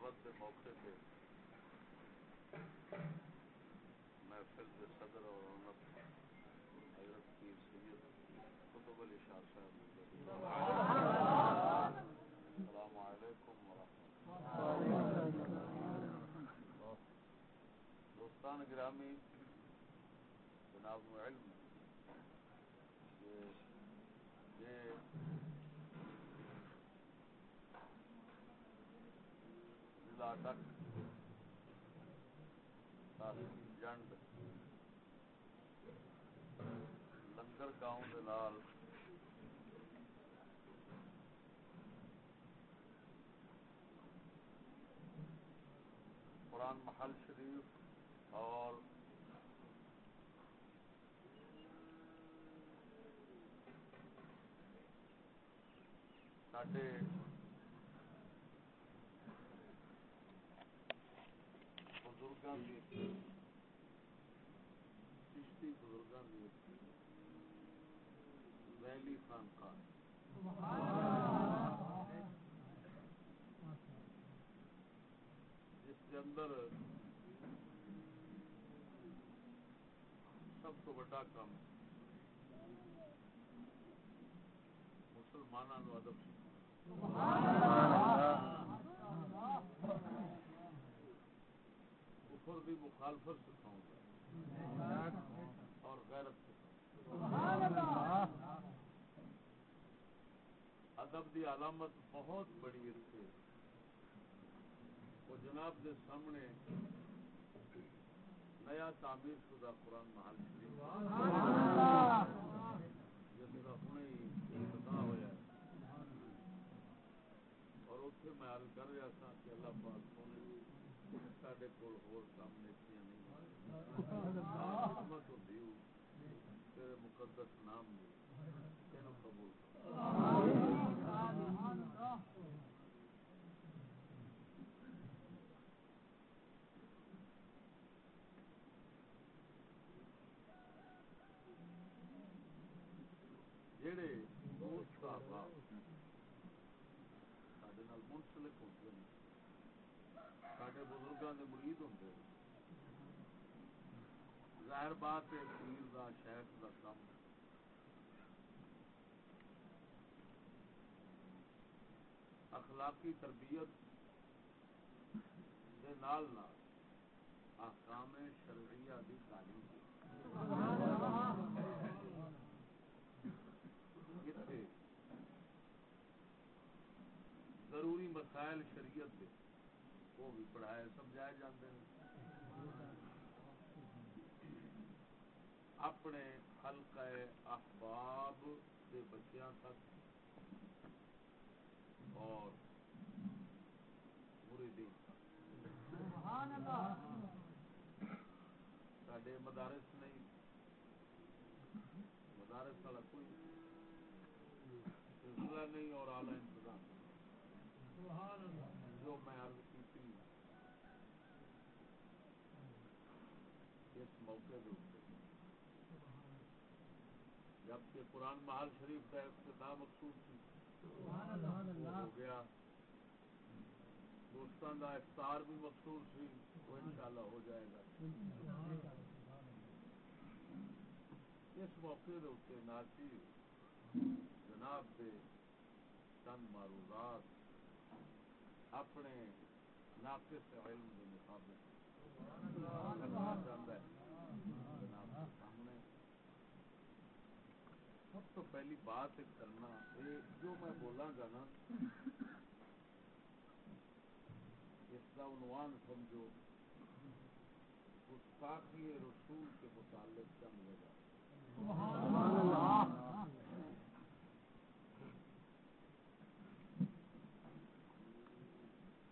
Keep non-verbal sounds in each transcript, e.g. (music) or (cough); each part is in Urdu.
دعوت کے موقع پہ محفل کے صدر اور رونق حضرت پیر سید قطب علی شاہ صاحب السلام علیکم ورحمۃ اللہ دوستان گرامی جناب علم یہ ضلع ڈک جنڈ۔ لنگر گاؤں کے نال۔ قرآن محل شریف اور سڈے بزرگوں کی چشتی بزرگوں کی ویلی خانقاہ جس کے اندر سب تو بڑا کام مسلمانوں ادب کفر کی مخالفت سکھاؤں اور غیرت ادب کی علامت بہت بڑی اتنے وہ جناب کے سامنے نیا تعمیر شدہ قرآن محل۔ شریف جس کا ہوں ہی پتا ہوا اور اتنے میں عرض کر رہا تھا کہ اللہ پاک سونے سڈے کول کام نیکیاں نہیں حکمت ہوتی تیرے مقدس نام تینوں قبول جڑے دوست سڈے منسلک ہوتے ہیں سارے بزرگوں کے مرید ہوں ظاہر بات ہے پیر کا شہر کا کام اخلاقی تربیت دے نال نال احکام شرعیہ دی تعلیم۔ ضروری مسائل شریعت دے وہ بھی پڑھائے سمجھائے جاتے ہیں۔ اپنے حلقہ احباب کے بچیاں تک اور مریدین سڈے مدارس نہیں مدارس والا کوئی سلسلہ نہیں اور آلہ انتظام۔ جو میں عرض کی اس موقع جبکہ قرآن محل شریف کا افتتاح مقصود تھی۔ ہو گیا۔ دوستان کا افطار بھی مقصود سی وہ انشاءاللہ ہو جائے گا۔ اس موقع اتنے ناچی، جناب کے چند معروضات اپنے ناقص علم کے مطابق سامنے سب تو پہلی بات کرنا یہ جو میں بولاں گا نا، اس کا عنوان سمجھو۔ گستاخی رسول کے متعلق کیا ملے گا؟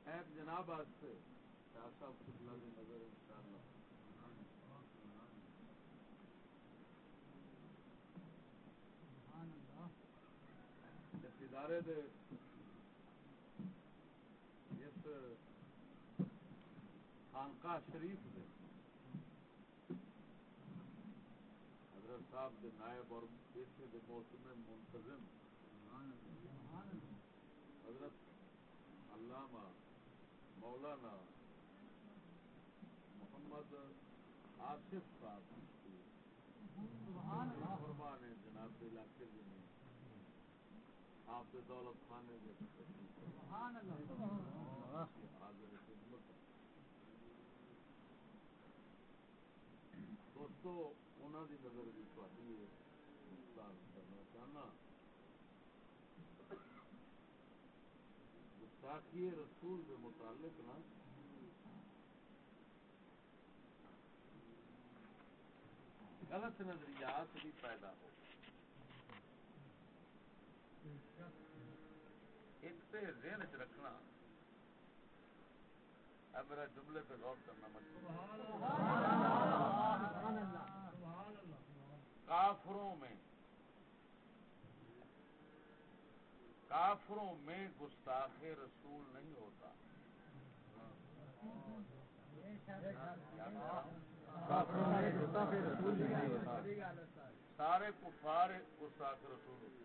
ایک جناب واسطے شاہ صاحب کتنا کی نظر ان شاء اللہ ادارے دے اس خانقاہ شریف دے۔ حضرت صاحب کے نائب اور اتنے کے موسم منتظم۔ حضرت علامہ مولانا محمد آصف صاحب۔ فرمان ہے جناب علاقے میں۔ آپ کے دولت خانے کے دوستو انہوں کی نظر بھی تھی کرنا چاہنا۔ گستاخی رسول کے متعلق نا۔ غلط نظریات بھی پیدا ہو۔ ایک ذہن چ رکھنا۔ اب میرا جملے پہ غور کرنا مت۔ کافروں میں۔ کافروں میں گستاخ رسول نہیں ہوتا۔ سارے کفار گستاخ رسول ہوتے۔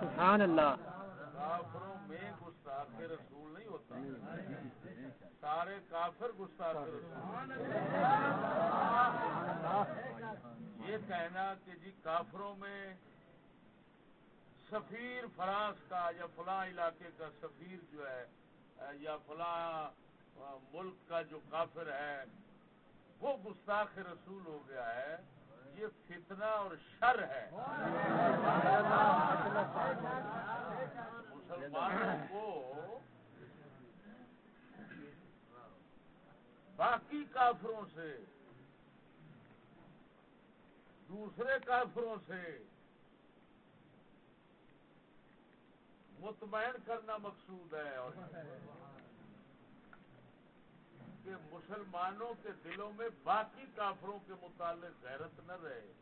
سبحان اللہ۔ کافروں میں گستاخ رسول نہیں ہوتا۔ سارے کافر گستاخ رسول۔ یہ کہنا کہ جی کافروں میں سفیر فرانس کا یا فلاں علاقے کا سفیر جو ہے، یا فلاں ملک کا جو کافر ہے، وہ گستاخ رسول ہو گیا ہے۔ یہ فتنہ اور شر ہے۔ مسلمانوں کو باقی کافروں سے، دوسرے کافروں سے مطمئن کرنا مقصود ہے۔ اور کہ مسلمانوں کے دلوں میں باقی کافروں کے متعلق غیرت نہ رہے۔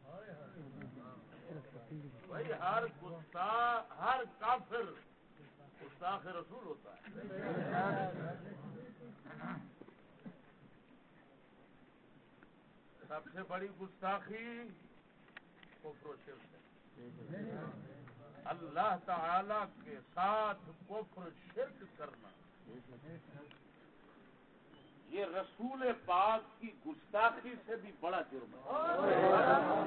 بھائی، ہر گستاخ ہر کافر گستاخ رسول ہوتا ہے۔ سب سے بڑی گستاخی کفر و شرک ہے۔ اللہ تعالی کے ساتھ کفر شرک کرنا۔ یہ رسول پاک کی گستاخی سے بھی بڑا جرم ہے۔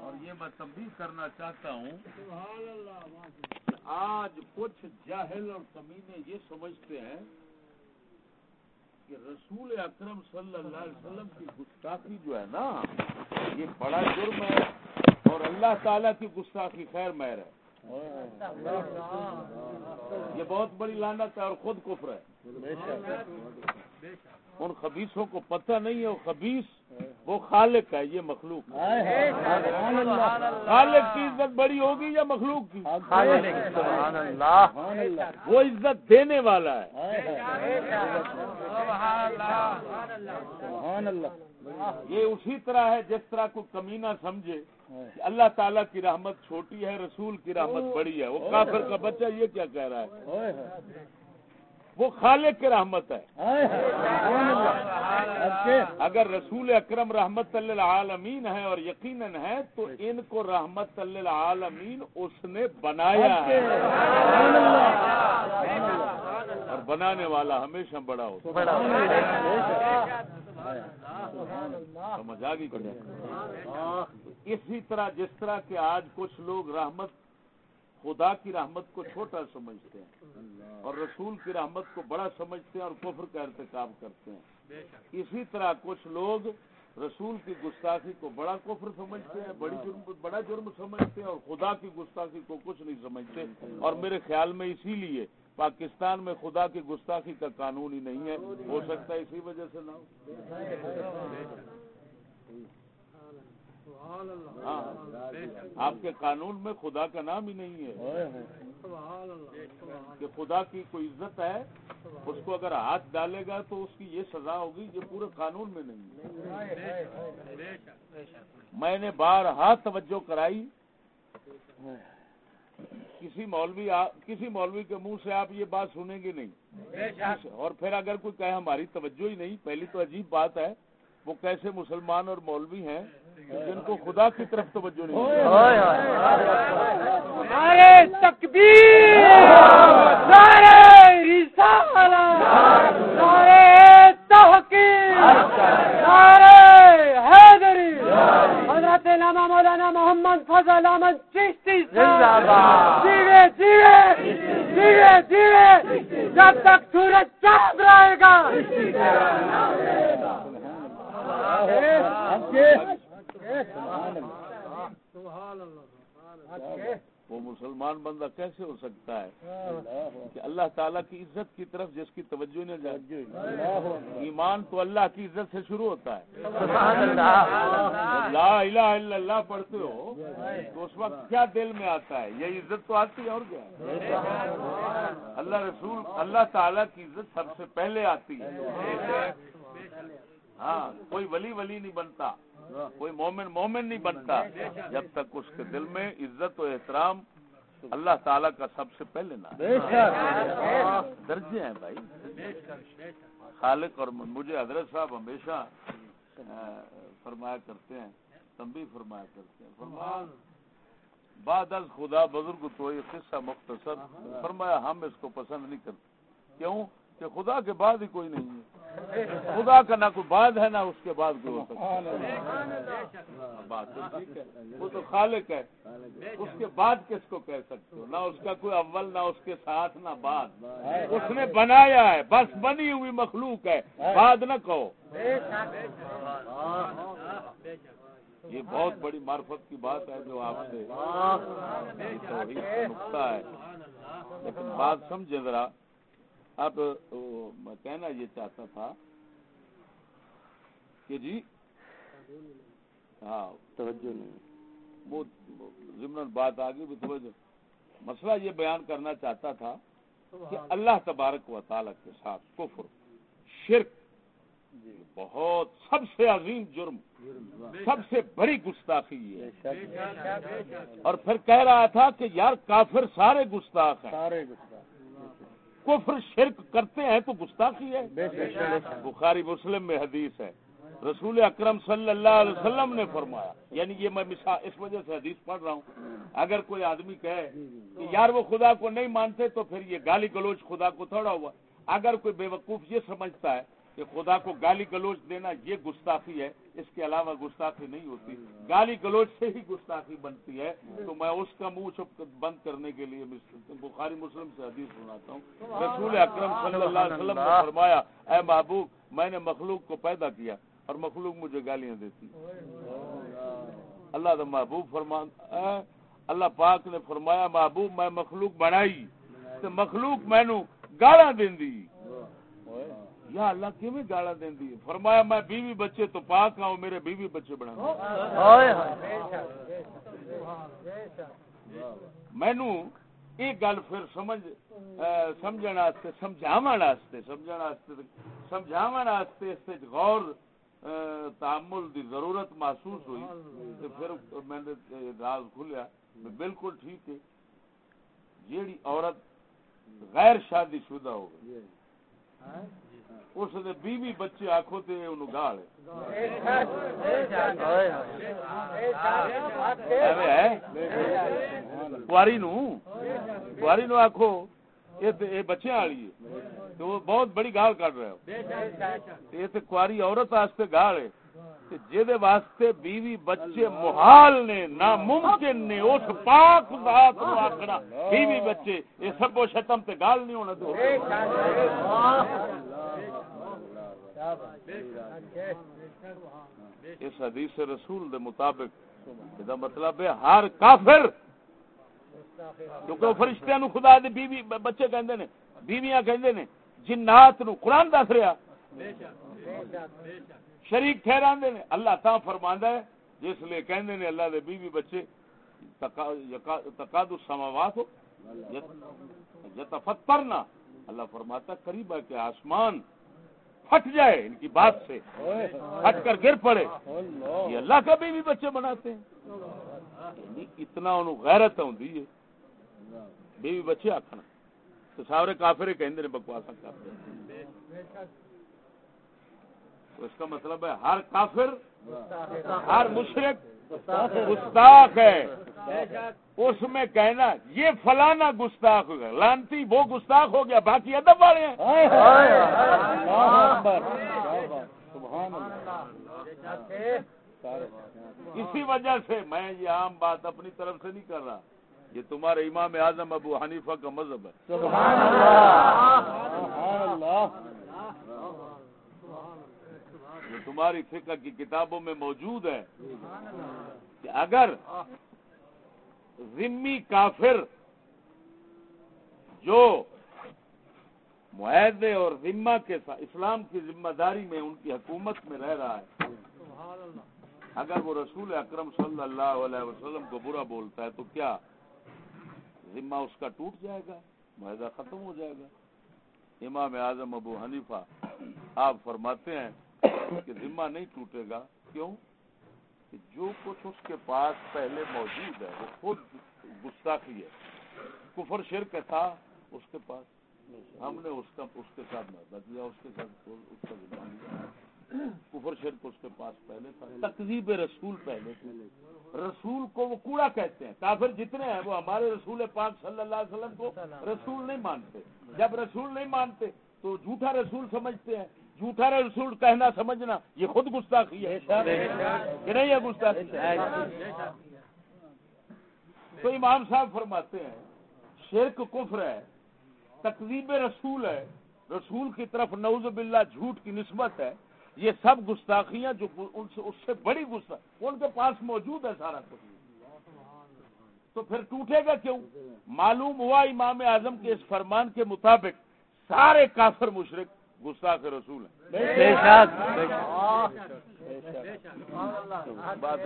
اور یہ میں تبدیل کرنا چاہتا ہوں کہ آج کچھ جاہل اور کمینے یہ سمجھتے ہیں کہ رسول اکرم صلی اللہ علیہ وسلم کی گستاخی جو ہے نا، یہ بڑا جرم ہے اور اللہ تعالیٰ کی گستاخی خیر مہر ہے۔ یہ بہت بڑی لانت ہے اور خود کفر ہے۔ ان خبیصوں کو پتہ نہیں ہے وہ خبیص وہ خالق ہے یہ مخلوق خالق کی عزت بڑی ہوگی یا مخلوق کی؟ وہ عزت دینے والا ہے۔ یہ اسی طرح ہے جس طرح کو کمینہ سمجھے۔ اللہ تعالیٰ کی رحمت چھوٹی ہے رسول کی رحمت بڑی ہے۔ وہ کافر کا بچہ یہ کیا کہہ رہا ہے؟ وہ خالق کی رحمت ہے۔ اگر رسول اکرم رحمت للعالمین ہے اور یقیناً ہے تو ان کو رحمت للعالمین اس نے بنایا ہے۔ اور بنانے والا ہمیشہ بڑا ہوتا سمجھ آ گئی اسی طرح جس طرح کہ آج کچھ لوگ رحمت خدا کی رحمت کو چھوٹا سمجھتے ہیں اور رسول کی رحمت کو بڑا سمجھتے ہیں اور کفر کا ارتکاب کرتے ہیں۔ اسی طرح کچھ لوگ رسول کی گستاخی کو بڑا کفر سمجھتے ہیں بڑی جرم بڑا جرم سمجھتے ہیں اور خدا کی گستاخی کو کچھ نہیں سمجھتے۔ اور میرے خیال میں اسی لیے پاکستان میں خدا کی گستاخی کا قانون ہی نہیں ہے، ہو سکتا ہے اسی وجہ سے نہ ہو۔ ہاں آپ کے قانون میں خدا کا نام ہی نہیں ہے۔ کہ خدا کی کوئی عزت ہے، اس کو اگر ہاتھ ڈالے گا تو اس کی یہ سزا ہوگی جو پورے قانون میں نہیں ہے۔ میں نے بار ہاتھ توجہ کرائی۔ کسی مولوی کسی مولوی کے منہ سے آپ یہ بات سنیں گے نہیں۔ اور پھر اگر کوئی کہے ہماری توجہ ہی نہیں پہلی تو عجیب بات ہے وہ کیسے مسلمان اور مولوی ہیں جن کو خدا کی طرف توجہ نہیں۔ تکبیر۔ تحقیق۔ حیدری۔ حضرت علامہ مولانا محمد فضل احمد چشتی جیوے جیوے جیوے جیوے جب تک سورج چاند رہے گا۔ وہ مسلمان بندہ کیسے ہو سکتا ہے؟ کہ اللہ تعالیٰ کی عزت کی طرف جس کی توجہ نہیں جائے۔ ایمان تو اللہ کی عزت سے شروع ہوتا ہے۔ لا الہ الا اللہ پڑھتے ہو تو اس وقت کیا دل میں آتا ہے؟ یہ عزت تو آتی ہے اور کیا؟ اللہ رسول اللہ تعالیٰ کی عزت سب سے پہلے آتی ہے۔ ہاں کوئی ولی ولی نہیں بنتا۔ کوئی مومن مومن نہیں بنتا جب تک اس کے دل میں عزت و احترام اللہ تعالیٰ کا سب سے پہلے نہ درجے ہیں بھائی۔ خالق اور مجھے حضرت صاحب ہمیشہ فرمایا کرتے ہیں تمبی فرمایا کرتے ہیں۔ فرمایا بعد از خدا بزرگ تو یہ قصہ مختصر۔ فرمایا ہم اس کو پسند نہیں کرتے۔ کیوں؟ کہ خدا کے بعد ہی کوئی نہیں ہے۔ خدا کا نہ کوئی بعد ہے نہ اس کے بعد کوئی ہو سکتا ٹھیک ہے۔ وہ تو خالق ہے۔ اس کے بعد کس کو کہہ سکتے ہو؟ نہ اس کا کوئی اول نہ اس کے ساتھ نہ بعد۔ اس نے بنایا ہے بس بنی ہوئی مخلوق ہے۔ بعد نہ کہو۔ یہ بہت بڑی معرفت کی بات ہے جو آپ سے نقطہ ہے۔ لیکن بات سمجھے ذرا۔ اب میں کہنا یہ چاہتا تھا کہ جی ہاں توجہ نہیں۔ وہ ضمن بات آگے بھی توجہ مسئلہ یہ بیان کرنا چاہتا تھا کہ اللہ تبارک و تعالی کے ساتھ کفر شرک بہت سب سے عظیم جرم سب سے بڑی گستاخی ہے۔ اور پھر کہہ رہا تھا کہ یار کافر سارے گستاخ ہیں۔ سارے کفر شرک کرتے ہیں تو گستاخی ہے۔ بخاری مسلم میں حدیث ہے۔ رسول اکرم صلی اللہ علیہ وسلم نے فرمایا یعنی یہ میں مثال اس وجہ سے حدیث پڑھ رہا ہوں۔ اگر کوئی آدمی کہے کہ یار وہ خدا کو نہیں مانتے تو پھر یہ گالی گلوچ خدا کو تھوڑا ہوا۔ اگر کوئی بے وقوف یہ سمجھتا ہے کہ خدا کو گالی گلوچ دینا یہ گستاخی ہے اس کے علاوہ گستاخی نہیں ہوتی۔ گالی گلوچ سے ہی گستاخی بنتی ہے۔ تو میں اس کا منہ چپ بند کرنے کے لیے بخاری مسلم سے حدیث سناتا ہوں۔ رسول اکرم صلی اللہ علیہ وسلم نے فرمایا اے محبوب میں نے مخلوق کو پیدا کیا اور مخلوق مجھے گالیاں دیتی۔ اللہ محبوب فرمان اللہ پاک نے فرمایا محبوب میں مخلوق بنائی تو مخلوق مینو گالا دی یا اللہ کیویں گالا دیندی ہے؟ فرمایا میں بیوی بچے تو پاک آؤں میرے بیوی بچے بنا مینو یہ گل پھر سمجھ سمجھن واسطے سمجھاون واسطے سمجھن واسطے سمجھاون واسطے اس غور تعامل دی ضرورت محسوس ہوئی۔ پھر میں نے راز کھلیا بالکل ٹھیک ہے۔ جیڑی عورت غیر شادی شدہ ہو گئی۔ اس نے بیوی بچے آخو تے انہوں گال کاری نو کاری نو آخو یہ بچے والی ہے تو بہت بڑی گال کر رہے ہو یہ تو کاری عورت واسطے گال ہے جہدے واسطے بیوی بچے محال نے، ناممکن نے اس پاک ذات نو آکھنا۔ بیوی بچے، یہ سب شتم تے گال نہیں ہونا دو۔ اس حدیث رسول دے مطابق دا مطلب ہے ہر کافر، کیونکہ فرشتیاں نو خدا دے بیوی بچے کہندے نے، بیویاں کہندے نے، جنات نو قرآن دس رہا۔ شریک ٹھہراندے نے۔ اللہ تا فرماندا ہے، جس لیے کہندے نے اللہ دے بیوی بچے تقاد السماوات ہو یتفطرنا۔ اللہ فرماتا قریب ہے کہ آسمان پھٹ جائے ان کی بات سے، پھٹ کر گر پڑے۔ یہ اللہ کا بیوی بچے بناتے ہیں۔ یعنی اتنا انہوں غیرت ہوندی ہے۔ بیوی بچے آکھنا۔ تو سارے کافر کہندے نے بکواسا کرتے ہیں۔ تو اس کا مطلب ہے ہر کافر ہر مشرق گستاخ ہے اس میں کہنا یہ فلانا گستاخ ہو گیا لانتی وہ گستاخ ہو گیا باقی ادب والے ہیں اسی وجہ سے میں یہ عام بات اپنی طرف سے نہیں کر رہا یہ تمہارے امام اعظم ابو حنیفہ کا مذہب ہے جو تمہاری فقہ کی کتابوں میں موجود ہے کہ اگر ذمی کافر جو معاہدے اور ذمہ کے ساتھ اسلام کی ذمہ داری میں ان کی حکومت میں رہ رہا ہے، اگر وہ رسول اکرم صلی اللہ علیہ وسلم کو برا بولتا ہے، تو کیا ذمہ اس کا ٹوٹ جائے گا؟ معاہدہ ختم ہو جائے گا؟ امام اعظم ابو حنیفہ آپ فرماتے ہیں کہ ذمہ نہیں ٹوٹے گا۔ کیوں؟ کہ جو کچھ اس کے پاس پہلے موجود ہے، وہ خود گستاخی ہے۔ کفر شرک تھا، اس کے پاس ہم نے اس کا، اس کے ساتھ معاہدہ کیا اس کے ساتھ اس کا ذمہ لیا کفر شرک اس کے پاس پہلے تھا تقزیب رسول پہلے تھے۔ رسول کو وہ کوڑا کہتے ہیں۔ کافر جتنے ہیں، وہ ہمارے رسول پاک صلی اللہ علیہ وسلم کو رسول نہیں مانتے۔ جب رسول نہیں مانتے تو جھوٹا رسول سمجھتے ہیں۔ جھوٹا رسول کہنا، سمجھنا، یہ خود گستاخی ہے۔ کہ نہیں ہے گستاخی؟ تو امام صاحب فرماتے ہیں، شرک کفر ہے تقزیب رسول ہے، رسول کی طرف نوز باللہ جھوٹ کی نسبت ہے، یہ سب گستاخیاں جو ان سے، اس سے بڑی گستا ان کے پاس موجود ہے سارا کچھ۔ تو پھر ٹوٹے گا کیوں؟ معلوم ہوا امام اعظم کے اس فرمان کے مطابق سارے کافر مشرق گستاخ رسول ہیں۔ بات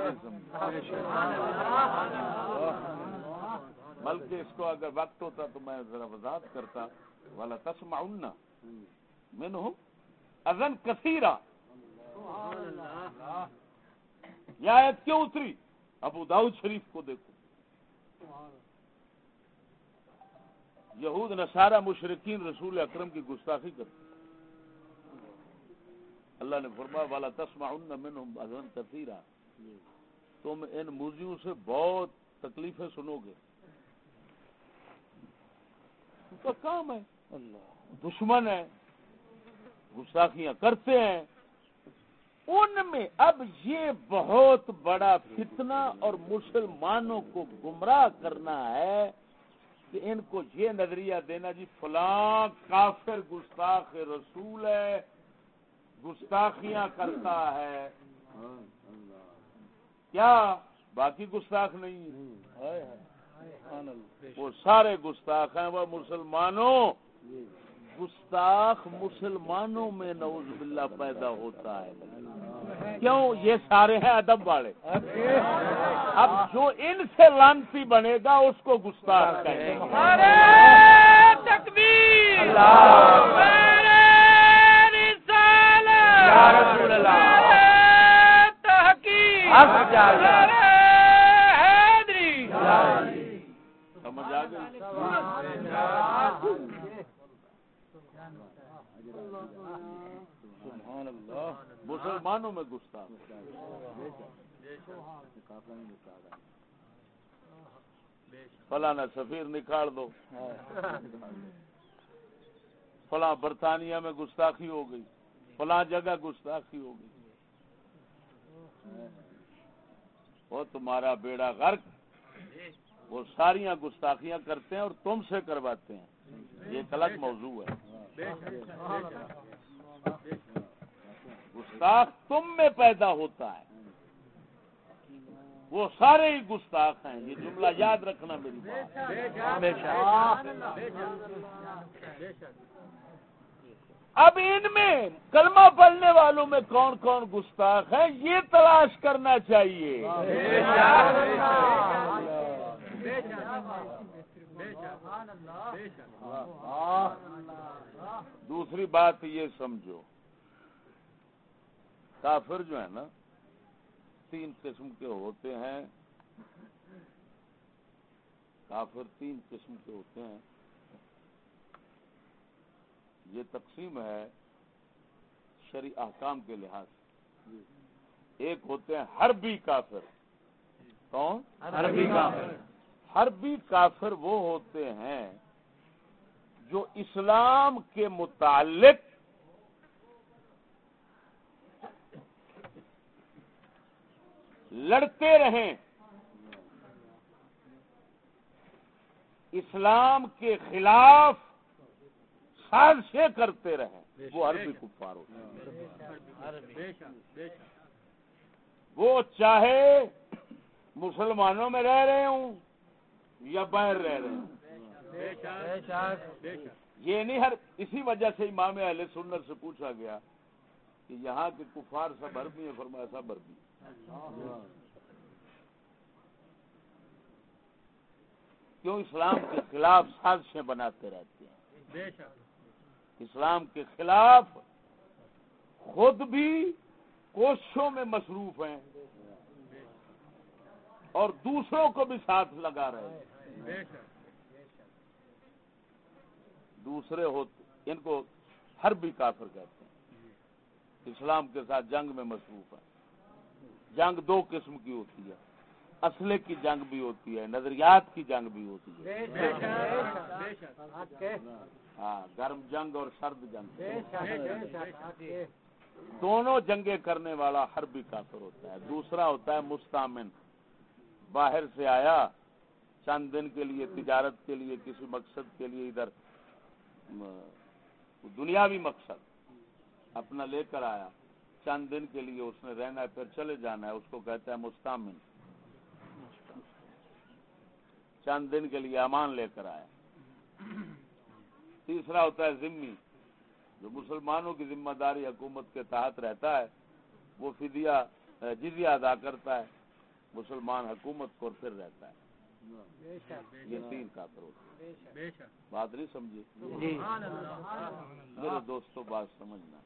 بلکہ اس کو اگر وقت ہوتا تو میں ذرا وضاحت کرتا۔ والا تسما میں ہوں ازن کثیرہ یہ آیت کیوں اتری؟ ابو داؤد شریف کو دیکھو۔ یہود نصارہ مشرقین رسول اکرم کی گستاخی کرتے۔ اللہ نے فرمایا، والا تسما منہم ازن کثیرہ تم ان موزیوں سے بہت تکلیفیں سنو گے ان کا کام ہے۔ دشمن ہے گستاخیاں کرتے ہیں۔ ان میں اب یہ بہت بڑا فتنہ اور مسلمانوں کو گمراہ کرنا ہے کہ ان کو یہ نظریہ دینا جی فلاں کافر گستاخ رسول ہے گستاخیاں کرتا ہے۔ کیا؟ باقی گستاخ نہیں۔ وہ سارے گستاخ ہیں وہ مسلمانوں۔ گستاخ مسلمانوں میں نوز باللہ پیدا ہوتا ہے۔ کیوں؟ یہ سارے ہیں ادب والے۔ اب جو ان سے لانتی بنے گا اس کو گستاخ کہیں سمجھ آ گئی مسلمانوں میں گستاخ فلانا سفیر نکال دو. فلاں برطانیہ میں گستاخی ہو گئی. فلاں جگہ گستاخی ہو گئی۔ وہ تمہارا بیڑا غرق، وہ ساریاں گستاخیاں کرتے ہیں اور تم سے کرواتے ہیں۔ یہ غلط موضوع ہے۔ گستاخ تم میں پیدا ہوتا ہے۔ وہ سارے ہی گستاخ ہیں۔ یہ جملہ یاد رکھنا میری بات۔ اب ان میں کلمہ پڑھنے والوں میں کون کون گستاخ ہیں؟ یہ تلاش کرنا چاہیے۔ دوسری بات یہ سمجھو، کافر جو ہے نا، تین قسم کے ہوتے ہیں۔ کافر تین قسم کے ہوتے ہیں۔ یہ تقسیم ہے شری احکام کے لحاظ سے۔ ایک ہوتے ہیں حربی کافر۔ کون؟ عربی کافر۔ حربی کافر وہ ہوتے ہیں جو اسلام کے متعلق لڑتے رہیں۔ اسلام کے خلاف سازشیں کرتے رہیں وہ عربی کفار ہوتے وہ چاہے مسلمانوں میں رہ رہے ہوں یا باہر رہ رہے ہوں۔ یہ نہیں ہر اسی وجہ سے امام اہل سنت سے پوچھا گیا کہ یہاں کے کفار سب عربی ہیں فرمایا سب عربی کیوں اسلام کے خلاف سازشیں بناتے رہتے ہیں؟ اسلام کے خلاف خود بھی کوششوں میں مصروف ہیں اور دوسروں کو بھی ساتھ لگا رہے ہیں۔ دوسرے ہوتے ان کو ہر بھی کافر کہتے ہیں۔ اسلام کے ساتھ جنگ میں مصروف ہے جنگ دو قسم کی ہوتی ہے۔ اسلحے کی جنگ بھی ہوتی ہے نظریات کی جنگ بھی ہوتی ہے۔ ہاں گرم جنگ اور سرد جنگ۔ دونوں جنگیں کرنے والا حربی کافر ہوتا ہے۔ دوسرا ہوتا ہے مستامن۔ باہر سے آیا چند دن کے لیے تجارت کے لیے کسی مقصد کے لیے ادھر دنیاوی مقصد اپنا لے کر آیا۔ چند دن کے لیے اس نے رہنا ہے پھر چلے جانا ہے۔ اس کو کہتا ہے مستامن۔ چند دن کے لیے امان لے کر آیا۔ تیسرا ہوتا ہے ذمی جو مسلمانوں کی ذمہ داری حکومت کے تحت رہتا ہے وہ فدیہ جزیہ ادا کرتا ہے۔ مسلمان حکومت کو پھر رہتا ہے۔ یہ تین کافر ہوتے ہیں۔ بات نہیں سمجھی؟ میرے دوستوں بات سمجھنا۔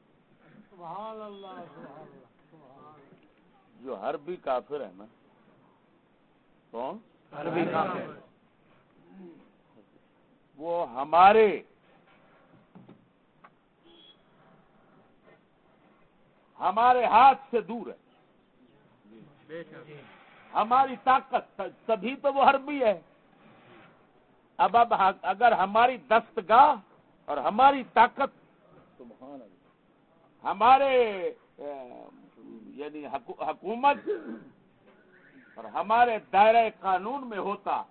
جو ہر بھی کافر ہے نا کون؟ عربی کافر۔ وہ ہمارے ہمارے ہاتھ سے دور ہے۔ ہماری طاقت تبھی تو وہ حربی ہے۔ اب اب اگر ہماری دستگاہ اور ہماری طاقت ہمارے یعنی حکومت اور ہمارے دائرہ قانون میں ہوتا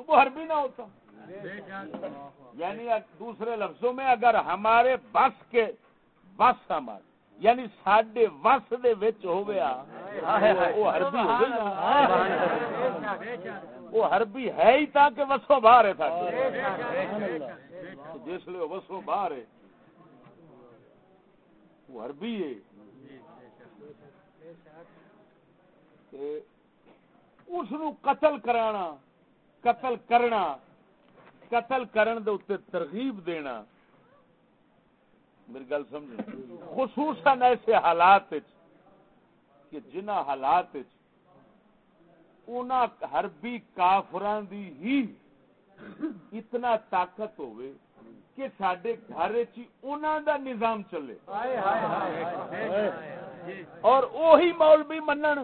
تو وہ حربی نہ ہوتا یعنی دوسرے لفظوں میں اگر ہمارے بس کے بس ہمارے یعنی سڈے وس دے ہو گیا وہ ہربی ہو گئی وہ ہربی ہے ہی تاکہ وسوں باہر ہے جس لیے وسوں باہر ہے، وہ ہربی ہے۔ اس قتل کرانا قتل کرنا، قتل کرن دے اتنے ترغیب دینا۔ میری گل سمجھ خصوصاً ایسے حالات کہ جنہ حالات حربی کافران دی ہی اتنا طاقت ہوئے کہ سڈے گھر دا نظام چلے۔ اور وہی مولوی منن۔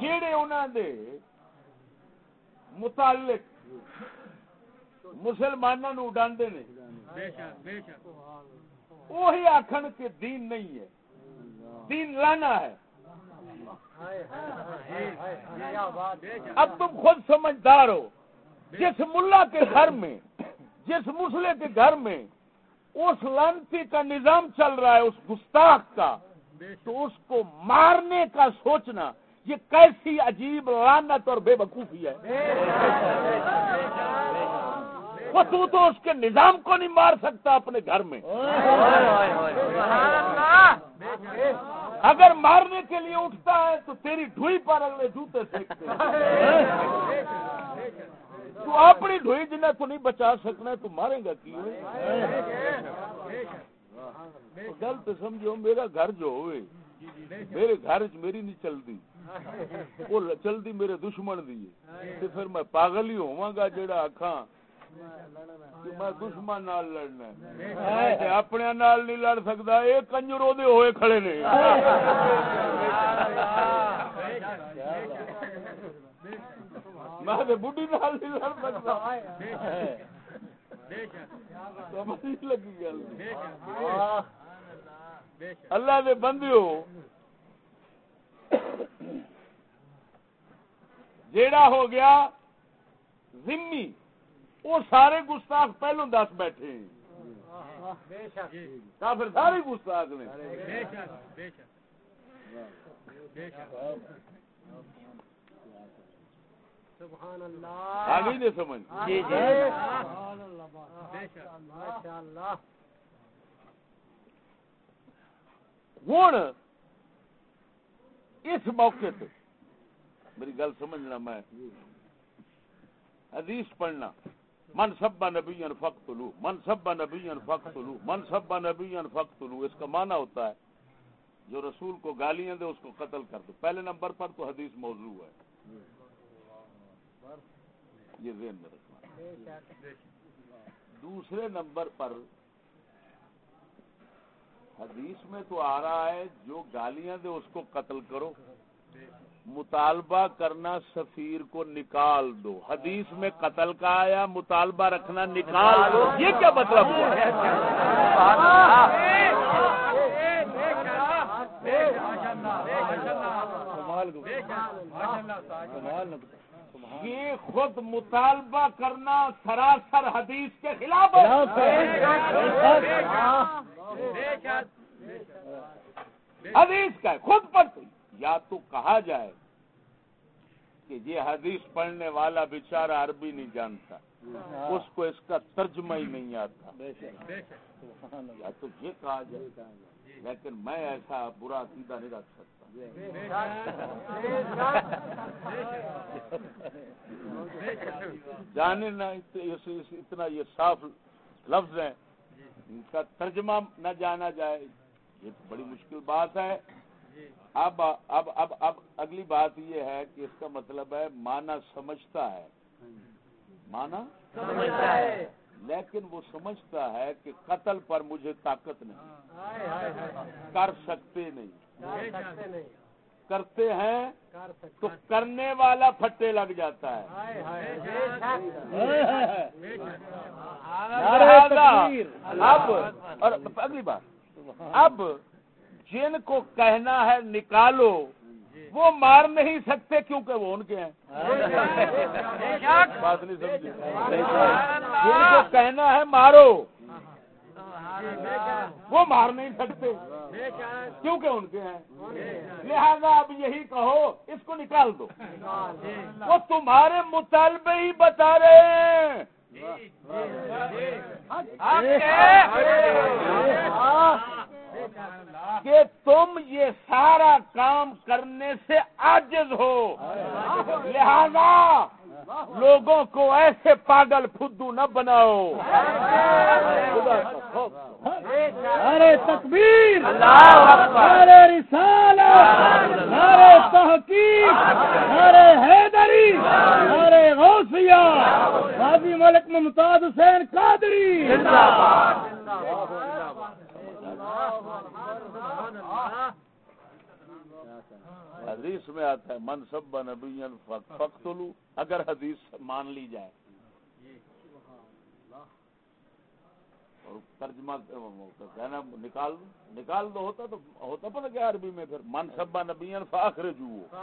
جڑے انہوں دے متعلق مسلمانوں اڈاندے نے وہی آخن کے دین نہیں ہے۔ دین لانا ہے۔ اب تم خود سمجھدار ہو۔ جس ملا کے گھر میں، جس مسلے کے گھر میں اس لانتی کا نظام چل رہا ہے، اس گستاخ کا تو اس کو مارنے کا سوچنا یہ کیسی عجیب لانت اور بے وقوفی ہے۔ وہ تو تو اس کے نظام کو نہیں مار سکتا اپنے گھر میں۔ اگر مارنے کے لیے اٹھتا ہے تو تیری ڈھوئی پر اگلے جوتے سیکھتے تو اپنی ڈھوئی جنہیں تو نہیں بچا سکنا تو مارے گا کی گل تو سمجھو میرا گھر جو ہوئے میرے گھر میری نہیں چلتی وہ چلتی میرے دشمن دی پھر میں پاگل ہی ہوا گا آخان کہ میں دشمن نال لڑنا ہے۔ تے اپنے نال نہیں لڑ سکدا اے کنجر اودے ہوئے کھڑے نے۔ میں تے بڈھی نال نہیں لڑ سکدا سمجھ نہیں لگی گل اللہ دے بندیو، جیڑا ہو گیا ذمی، وہ سارے گستاخ پہلو دس بیٹھے کافر سارے گستاخ نے۔ سبحان اللہ۔ سمجھ۔ جی جی۔ اللہ ہوں اس موقع پہ میری گل سمجھنا میں۔ حدیث پڑھنا۔ من سبا نبی فخت لو من سبا نبی فخت لو من سبا نبی فخت لو اس کا معنی ہوتا ہے جو رسول کو گالیاں دے اس کو قتل کر دو۔ پہلے نمبر پر تو حدیث موضوع ہے۔ یہ ذہن میں رکھنا دوسرے نمبر پر حدیث میں تو آ رہا ہے جو گالیاں دے اس کو قتل کرو مطالبہ کرنا سفیر کو نکال دو حدیث میں قتل کا آیا مطالبہ رکھنا نکال دو یہ کیا مطلب ہوا یہ خود مطالبہ کرنا سراسر حدیث کے خلاف حدیث کا ہے۔ خود پر یا تو کہا جائے کہ یہ حدیث پڑھنے والا بیچارہ عربی نہیں جانتا۔ اس کو اس کا ترجمہ ہی نہیں آتا۔ یا تو یہ کہا جائے۔ لیکن میں ایسا برا عقیدہ نہیں رکھ سکتا۔ جانے نہ اتنا یہ صاف لفظ ہے ان کا ترجمہ نہ جانا جائے۔ یہ بڑی مشکل بات ہے۔ اب اب اب اب اگلی بات یہ ہے کہ اس کا مطلب ہے مانا سمجھتا ہے۔ مانا لیکن وہ سمجھتا ہے کہ قتل پر مجھے طاقت نہیں۔ کر سکتے نہیں۔ کرتے ہیں تو کرنے والا پھٹے لگ جاتا ہے۔ اب اور اگلی بات۔ اب جن کو کہنا ہے نکالو وہ مار نہیں سکتے کیونکہ وہ ان کے ہیں۔ بات نہیں سمجھے۔ جن کو کہنا ہے مارو۔ وہ مار نہیں سکتے۔ کیونکہ ان کے ہیں۔ لہذا اب یہی کہو، اس کو نکال دو۔ وہ تمہارے مطالبے ہی بتا رہے ہیں۔ کہ تم یہ سارا کام کرنے سے عاجز ہو۔ لہذا لوگوں کو ایسے پاگل فدو نہ بناؤ۔ ارے تکبیر ارے رسالت ارے تحقیق ارے حیدری ارے غوثیہ۔ غازی ملک ممتاز حسین قادری۔ حدیث میں آتا ہے منصب نبی فقتلو. اگر حدیث مان لی جائے۔ اور ترجمہ کہنا نکال دو نکال دو ہوتا تو ہوتا پتہ کیا عربی میں پھر؟ منصب نبی فاخر جو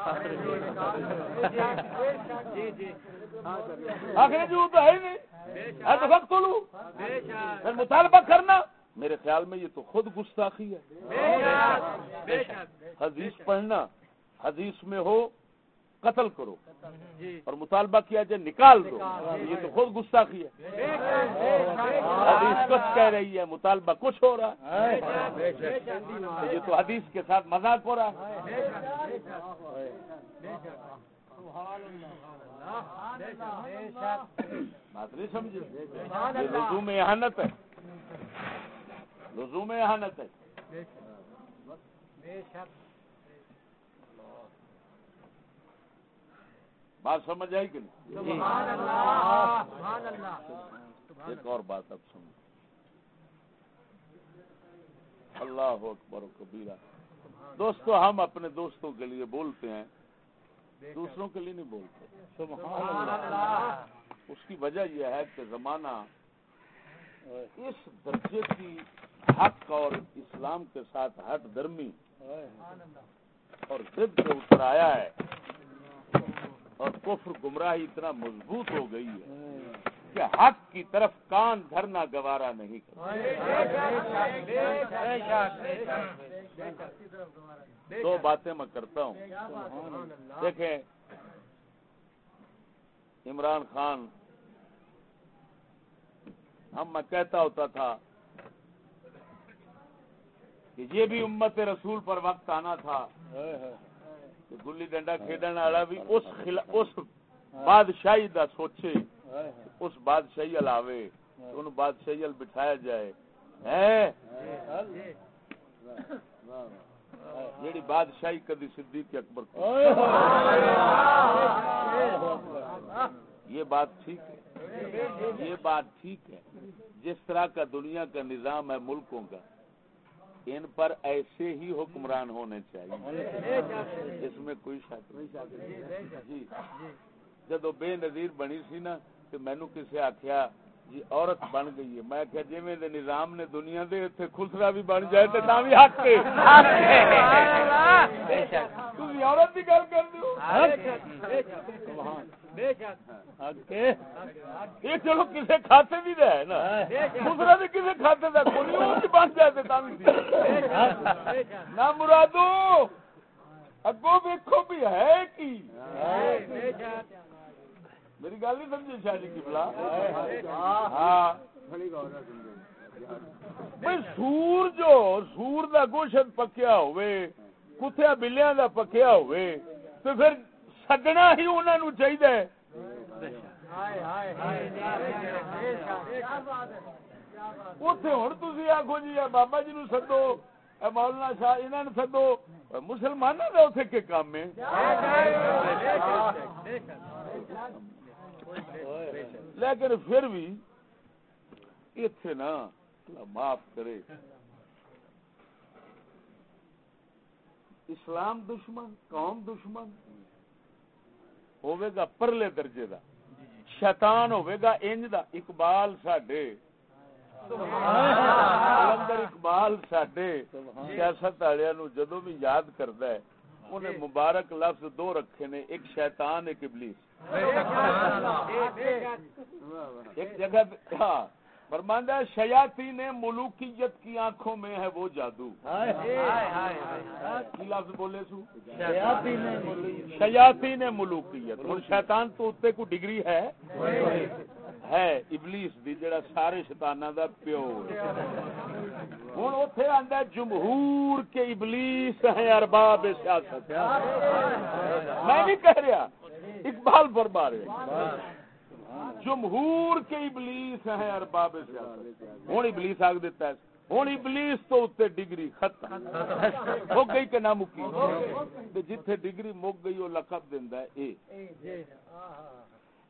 آخر جو تو ہے ہی نہیں۔ تو فقتلو۔ پھر مطالبہ کرنا۔ میرے خیال میں یہ تو خود گستاخی ہے۔ حدیث پڑھنا حدیث میں ہو قتل کرو۔ اور مطالبہ کیا جائے نکال دو۔ یہ تو خود گستاخی ہے۔ حدیث کچھ کہہ رہی ہے مطالبہ کچھ ہو رہا ہے۔ یہ تو حدیث کے ساتھ مذاق ہو رہا ہے۔ بات نہیں سمجھے؟ یہ لزوم احانت ہے۔ لزوم احانت ہے۔ بات سمجھ آئی کہ نہیں؟ سبحان اللہ سبحان اللہ ایک اور بات اب سنو اللہ اکبر و کبیرہ۔ دوستو، ہم اپنے دوستوں کے لیے بولتے ہیں، دوسروں کے لیے نہیں بولتے۔ سبحان اللہ اس کی وجہ یہ ہے کہ زمانہ اس درجے کی حق اور اسلام کے ساتھ ہٹ درمی اور ضد پہ اتر آیا ہے اور کفر گمراہی اتنا مضبوط ہو گئی ہے کہ حق کی طرف کان دھرنا گوارا نہیں کرتا۔ دو باتیں میں کرتا ہوں۔ دیکھیں، عمران خان، ہم میں کہتا ہوتا تھا کہ یہ بھی امت رسول پر وقت آنا تھا کہ گلی ڈنڈا کھیڈن والا بھی اس خلا اس بادشاہی دا سوچے اس بادشاہی علاوے ان بادشاہی ال بٹھایا جائے۔ ہے جیڑی بادشاہی کدی صدیق اکبر یہ بات ٹھیک ہے۔ یہ بات ٹھیک ہے۔ جس طرح کا دنیا کا نظام ہے ملکوں کا ان پر ایسے ہی حکمران ہونے چاہیے۔ اس میں کوئی شک نہیں۔ جی۔ جدو بے نظیر بنی سی نا تو مینو کسی آخیا جی عورت بن گئی ہے۔ میں کہ جی دے نظام نے دنیا دے اتنے خسرا بھی بن جائے تو بھی حق ہے۔ تسی عورت کی گل کر دو یہ چلو کسی کھاتے بھی رہے نا خسرا بھی کسی کھاتے کا کوئی وہ بن جائے تو نہ مرادو اگو ویکھو بھی ہے کی میری گل نہیں سمجھی شاہ جی کی بلا ہاں بھئی سور جو سور دا گوشت پکیا ہوئے کتیا بلیاں دا پکیا ہوئے تو پھر سڈنا ہی انہوں نو چاہیے اتنے ہوں تھی آخو جی بابا جی نو سدو مولانا شاہ انہوں نے سدو مسلمانوں کا اتنے کے کام ہے لیکن پھر بھی اتنے نا معاف کرے اسلام دشمن قوم دشمن ہوے گا پرلے درجے دا۔ شیطان ہوے گا انج دا۔ اقبال ساڈے۔ کلندر اقبال ساڈے۔ سیاست والے نو جدو بھی یاد کردا ہے انہیں مبارک لفظ دو رکھے نے ایک شیطان ایک ابلیس۔ ایک جگہ ہاں۔ فرماندہ شیاتی نے ملوکیت کی آنکھوں میں ہے وہ جادو۔ کی لفظ بولے سو؟ شیاتی نے ملوکیت۔ ہوں شیطان تو اتنے کو ڈگری ہے؟ ہے ابلیس دی جڑا سارے شیطاناں دا پیو۔ ہوں آندا ہے جمہور کے ابلیس ہیں ارباب سیاست۔ میں نہیں کہہ رہا اقبال فرما رہے۔ جمہور کے ابلیس ہیں ارباب سیاست۔ ہوں ابلیس آگ دیتا ہے۔ ہوں ابلیس تو اتنے ڈگری ختم۔ ہو گئی کہ نہ مکی۔ جتھے ڈگری مک گئی، وہ لقب دیندا ہے۔ اے۔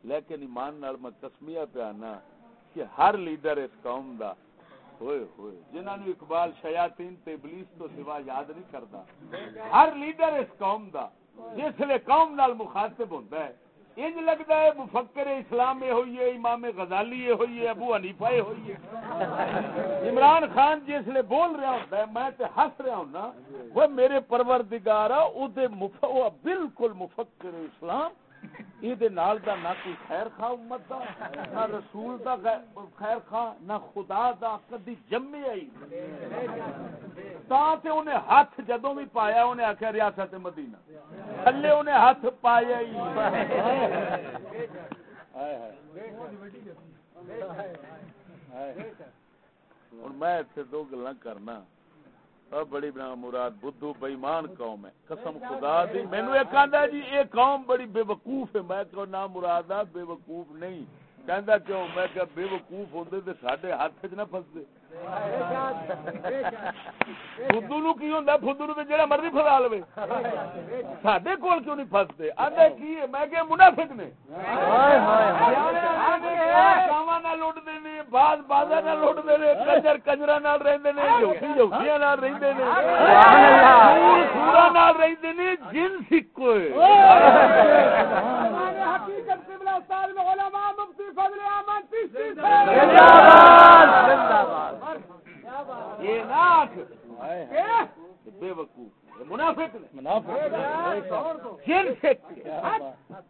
لیکن ایمان نال میں تسمیہ پہ آنا کہ ہر لیڈر اس قوم دا۔ ہوئے ہوئے۔ جنہاں نو اقبال شیاطین تے ابلیس تو سوا یاد نہیں کردا۔ ہر لیڈر اس قوم دا۔ جس لے قوم نال مخاطب ہوندا ہے انج لگتا ہے مفکر اسلام یہ ہوئی ہے، امام غزالی یہ ہوئی ہے، ابو حنیفہ یہ ہوئی ہے۔ عمران خان جس لے بول رہا ہوتا ہے، میں تے ہس رہا ہوں نا وہ میرے پروردگار او دے مف... وہ بالکل مفکر اسلام یہ نال دا نہ کوئی خیر خواہ امت دا نہ رسول دا خیر خواہ نہ خدا دا کدی جمے آئی تا تے انہیں ہاتھ جدوں بھی پایا انہیں آخیا ریاست مدینہ تھلے انہیں ہاتھ پایا ہی اور میں اتنے دو گلا کرنا بڑی بنا مراد بدھو بےمان قوم ہے۔ قسم خدا دی۔ مینوں ایک آندا جی اے قوم بڑی بے وقوف ہے۔ میں کہ نہ مراد بے وقوف نہیں۔ کہندا کیوں؟ میں کہ بے وقوف ہوندے تے ساڈے ہاتھ وچ نہ پھسدے۔ بدھو نو کی ہوندا؟ بدھو نو تے جیڑا مرضی پھسا لوے۔ ساڈے کول کیوں نہیں پھسدے؟ آندا کی ہے؟ میں کہ منافق نے۔ ہائے ہائے ہائے۔ قوما نہ لوٹ دینے باز بازا نال لڑدے نے کنجر کنجرا نال رہندے نے ہاں۔ یہودی یہودیاں نال رہندے نے۔ ہاں۔ سبحان اللہ۔ ہاں۔ سورا نال رہندے نے جن سکو ہے سبحان اللہ حقیقت قبلہ استاد میں علماء مفتی فضل احمد چشتی زندہ باد۔ زندہ باد یہ ناک۔ بے وقوف۔ منافق منافق۔ جن جنس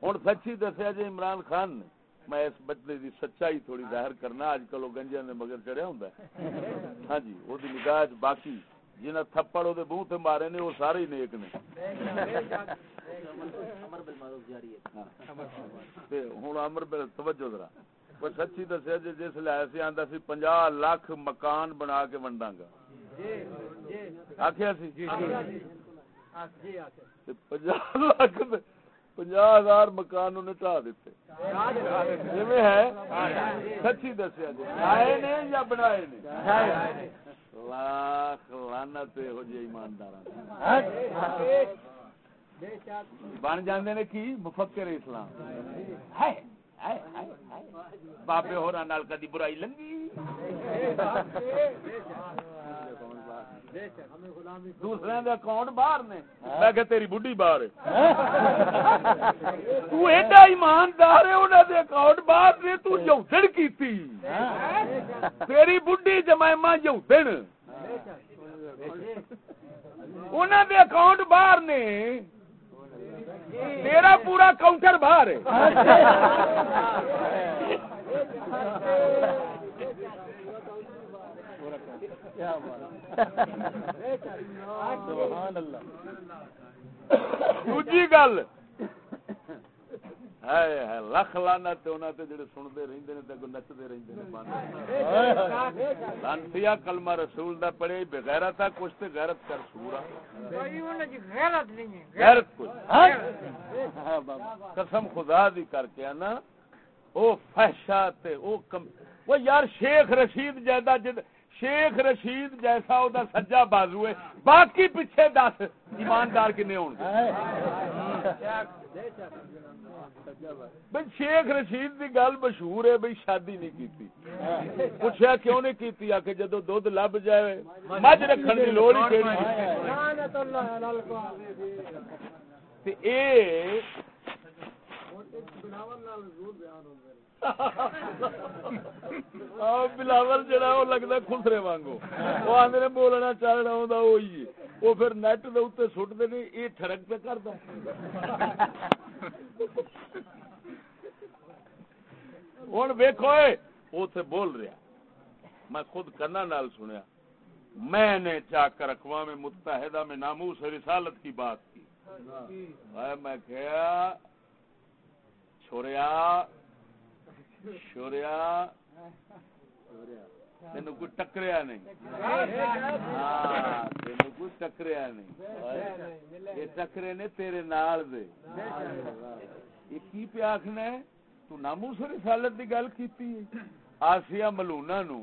ہن سچی دسیا جی عمران خان نے۔ میں اس بچے دی سچائی تھوڑی ظاہر کرنا اج کل گنجیا نے مگر چڑھیا ہوں (laughs) ہاں جی وہ نگاہ باقی جنہیں تھپڑ وہ منہ تے مارے نے وہ سارے ہی نیک نے۔ ہوں امر بل توجہ ذرا۔ پر سچی دسیا جی جس لے سی آندا سی 50 لاکھ مکان بنا کے ونڈاں گا۔ آخیا سی؟ تے 50 لاکھ تے 50 ہزار مکان انہیں ٹھا دیتے۔ جویں ہے، سچی دسیا جی۔ آئے نے یا بنائے نے؟ لاکھ لعنت ہو جی ایمانداراں بن جاندے نے کی؟ مفکر اسلام۔ بابے ہوراں نال کدی برائی لنگی؟ دوسرے دے اکاؤنٹ باہر نے۔ میں کہ تیری بڈھی باہر ہے۔ تو ایڈا ایماندار ہے، انہاں دے اکاؤنٹ باہر نے، تو یوتڑ کیتی۔ تیری بڈھی جمائما یوتڑ انہاں دے اکاؤنٹ باہر نے۔ تیرا پورا کاؤنٹر باہر ہے۔ دوجی گل۔ لکھ لانا جڑے سنتے رہندے نے تے اگوں نچدے رہندے نے بند لانتیا کلمہ رسول دا پڑھے بغیرت تھا کچھ تے غیرت کر سورا غیرت کچھ۔ قسم خدا دی کر کے نا او فحشا تے او کم وہ یار شیخ رشید جیدا جد شیخ رشید جیسا دا سجا بازو ہے۔ باقی پیچھے دس ایماندار کنے ہون بھئی شیخ رشید دی گل مشہور ہے بھئی شادی نہیں کیتی۔ پوچھا کیوں نہیں کیتی؟ آ کے جدو دودھ لب جائے مجھ رکھن دی لوڑ ہی کیڑی اے بلاول جڑا وہ لگتا خسرے وانگو وہ آدھے بولنا چلنا ہوں وہی وہ پھر نیٹ دے اتنے سٹتے نے یہ ٹھڑک پہ کرتا ہوں ویکو اتنے بول رہا میں خود کرنا نال سنیا میں نے جا کر اقوام متحدہ میں ناموس رسالت کی بات کی میں کہا چھوڑیا چھوڑیا تین کوئی ٹکریا نہیں ہاں تین کوئی ٹکریا نہیں یہ ٹکرے نے تیرے نال دے یہ کی پہ آخنا ہے تو ناموس رسالت دی گل کیتی ہے آسیا ملونا نو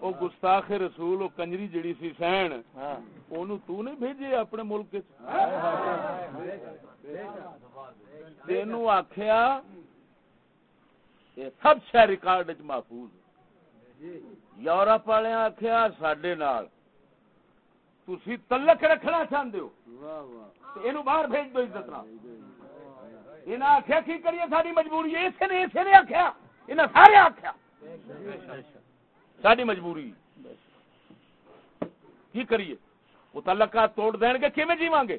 او گستاخ رسول او کنجری جڑی سی سین اونوں تو نہیں بھیجے اپنے ملک تینوں آکھیا یہ سب شہ ریکارڈ چ محفوظ یورپ والے آخیا سڈے نال۔ تھی تلک رکھنا چاہتے ہو۔ یہ باہر بھیج دو عزت نال۔ آخیا کی کریے ساری مجبوری؟ اسے نے اسے نے آخیا انہیں سارے آخیا ساری مجبوری۔ کی کریے؟ وہ تعلقات توڑ دین گے کیویں جیواں گے؟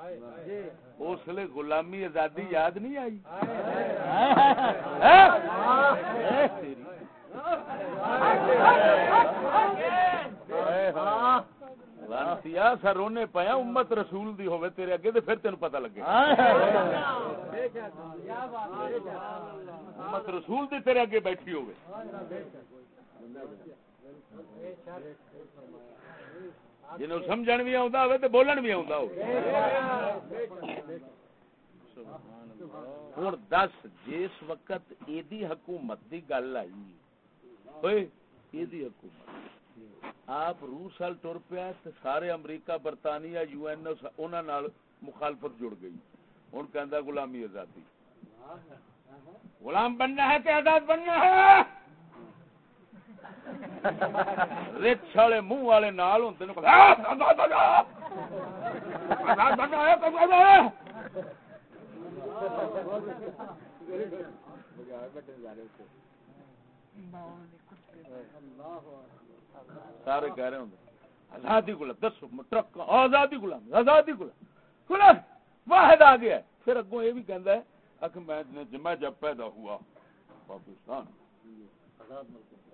اس لیے غلامی آزادی یاد نہیں آئی سر رونے پایا امت رسول دی ہوے تیرے اگے تے پھر تین پتہ لگے امت رسول دی تیرے اگے بیٹھی ہوے جنہوں سمجھن بھی آتا ہو بولن بھی آتا ہو ہوں دس، جس وقت ایدی حکومت دی گل آئی ایدی حکومت۔ آپ روس وال ٹر پیا سارے امریکہ، برطانیہ، یو این او نال مخالفت جڑ گئی۔ ہن کہندا غلامی آزادی۔ غلام بننا ہے کہ آزاد بننا ہے۔ رچ والے منہ والے نال ہوندے نے سارے کہہ رہے ہوں آزادی غلام دسو ٹرک آزادی غلام آزادی غلام غلام واحد آ گیا پھر اگوں یہ بھی کہندا ہے اک میں میں جب پیدا ہوا پاکستان آزاد ملک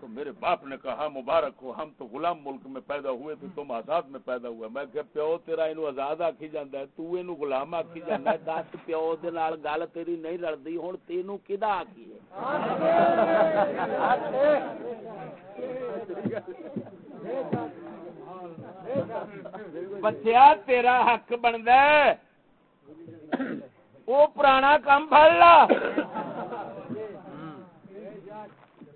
تو میرے باپ نے کہا، مبارک ہو، ہم تو غلام ملک میں پیدا ہوئے تھے تم آزاد میں پیدا ہوئے۔ میں کہ پیو تیرا اینو آزاد آکھی جاندا ہے، تو اینو غلام آکھی جاندا ہے۔ دس پیو دے نال گل تیری نہیں لڑدی، ہن تینو کدا آکھی ہے؟ بچیا، تیرا حق بندا ہے۔ او پرانا کام پھڑ لا۔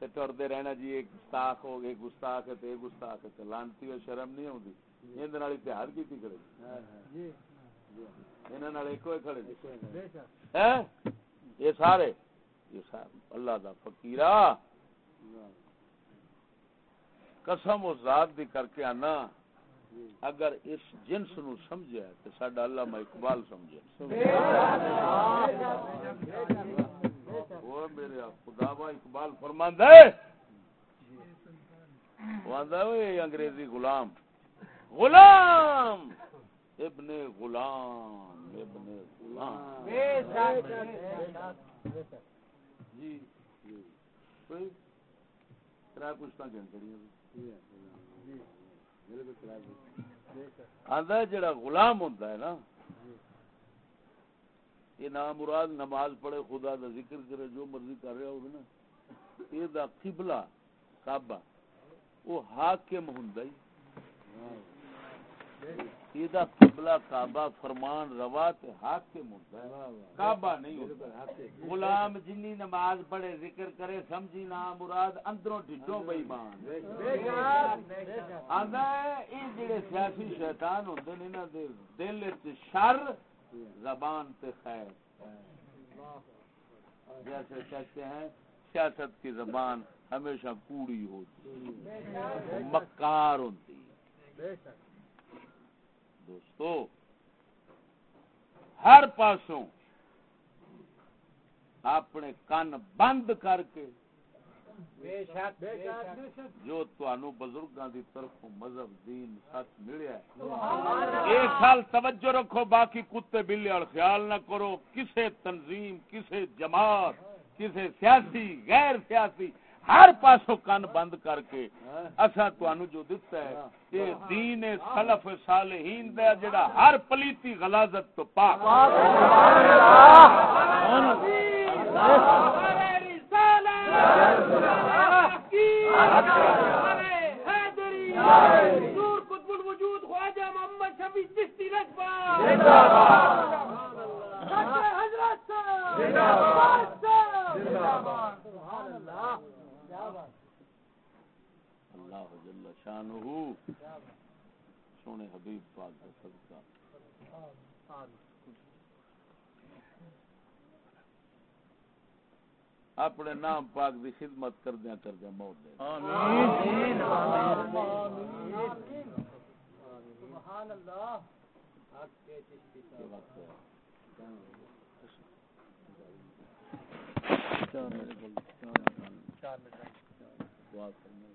تے ٹردے رہنا جی ایک گستاخ ہو گئے گستاخ ہے تے گستاخ ہے تے لانتی اور شرم نہیں ہوندی این دے نال اتحاد کیتی جی۔ انہاں نال کھڑے جی۔ ہیں یہ سارے۔ یہ سارے۔ اللہ دا فقیرا قسم و ذات دی کر کے آنا۔ اگر اس جنس نو سمجھے تو ساڈا علامہ اقبال سمجھے۔ وہ میرے خدا وا اقبال ہے۔ اے انگریزی غلام۔ غلام! ابن غلام ابن غلام۔ جی جی۔ پوچھتا ہے جڑا غلام ہے نا۔ یہ نام مراد نماز پڑھے، خدا دا ذکر کرے، جو مرضی کر رہا ہوگا نا۔ یہ دا قبلہ کعبہ، وہ حاکم ہوندا ہی۔ یہ دا قبلہ کعبہ فرمان روا تے حاکم ہوندا ہے۔ کعبہ نہیں ہوندا۔ غلام جنی نماز پڑھے، ذکر کرے، سمجھی نام مراد اندروں ڈھڈوں بے ایمان آندا ہے یہ جڑے سیاسی شیطان ہوندے نے، انہاں دے دل وچ شر زبان تے خیر۔ جیسے کہتے ہیں، سیاست کی زبان ہمیشہ کوڑی ہوتی مکار ہوتی دوستو، ہر پاسوں اپنے کن بند کر کے جو تانوں بزرگاں دی طرف مذہب دین سچ ملیا ہے۔ ایک سال توجہ رکھو باقی کتے بلے اور خیال نہ کرو۔ کسے تنظیم کسے جماعت کسے سیاسی غیر سیاسی ہر پاسوں کن بند کر کے اسا تانوں جو دتا ہے یہ دین سلف صالحین دا جڑا ہر پلیتی غلاظت تو پاک۔ حضور قطب الوجود خواجہ محمد شفیع چشتی حضرت اللہ جل شانہ سونے حبیب پاک کا صدقہ۔ اپنے نام پاک دی خدمت کردیا کردیا موت دے دعا کرنا۔